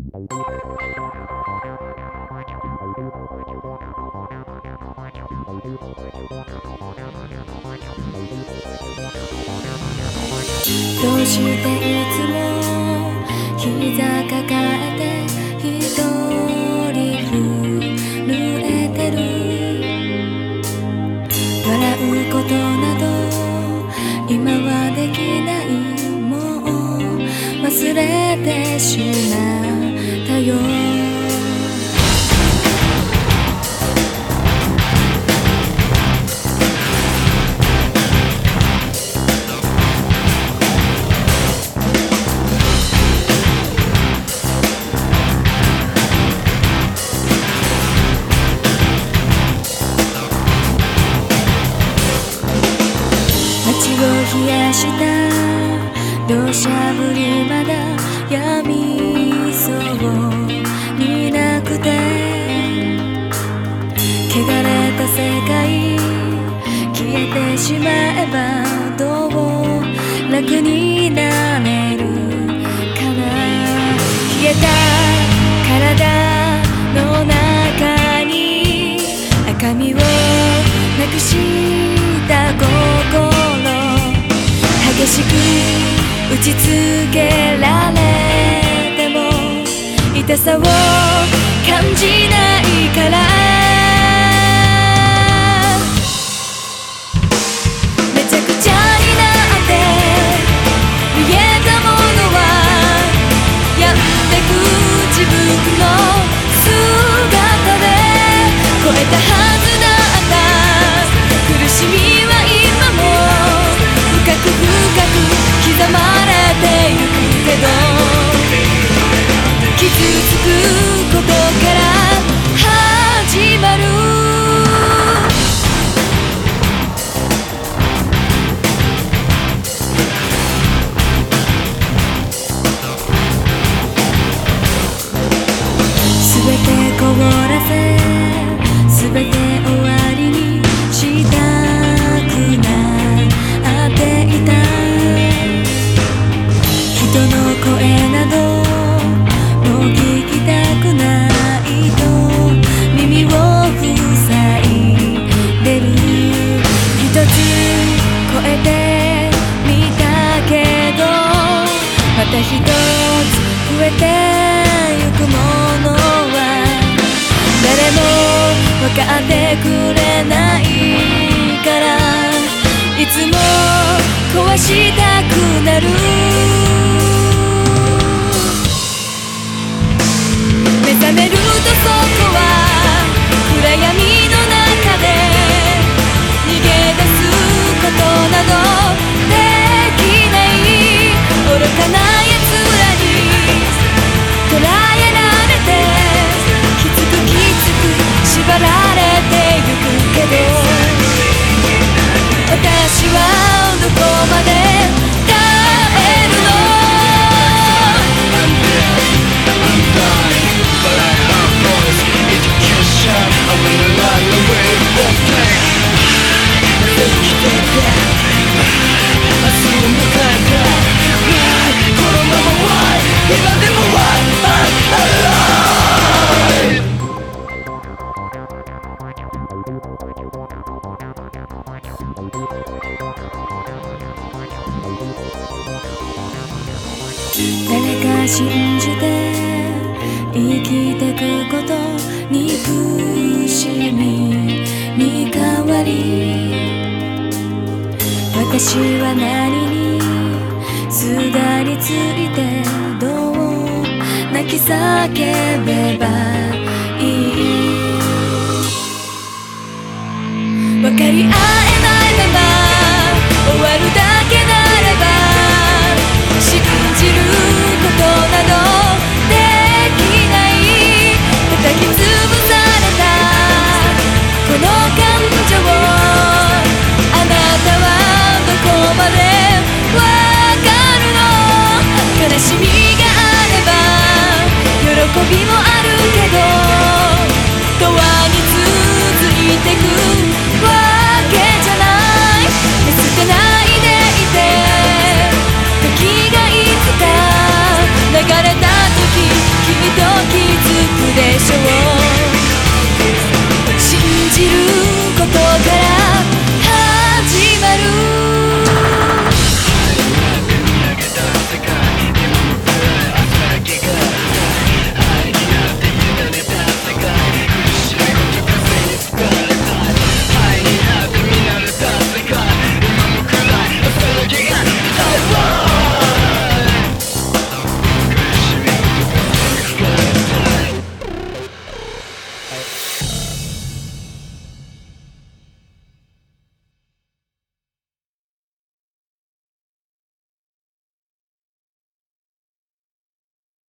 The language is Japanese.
どうしていつも膝抱えて一人震えてる笑うことなど今はできないもう忘れてしまう冷やした土砂降りまだやみそうになくて汚れた世界消えてしまえばどう楽になれるかな消えたしく打ちつけられても痛さを感じないからめちゃくちゃになって見えたものはやってく自分の姿で超えたはずだった苦しみた一つ増えてゆくものは誰も分かってくれないからいつも壊したくなる誰か信じて生きてくこと憎しみに変わり私は何にすがりついてどう泣き叫べばいい分かり合え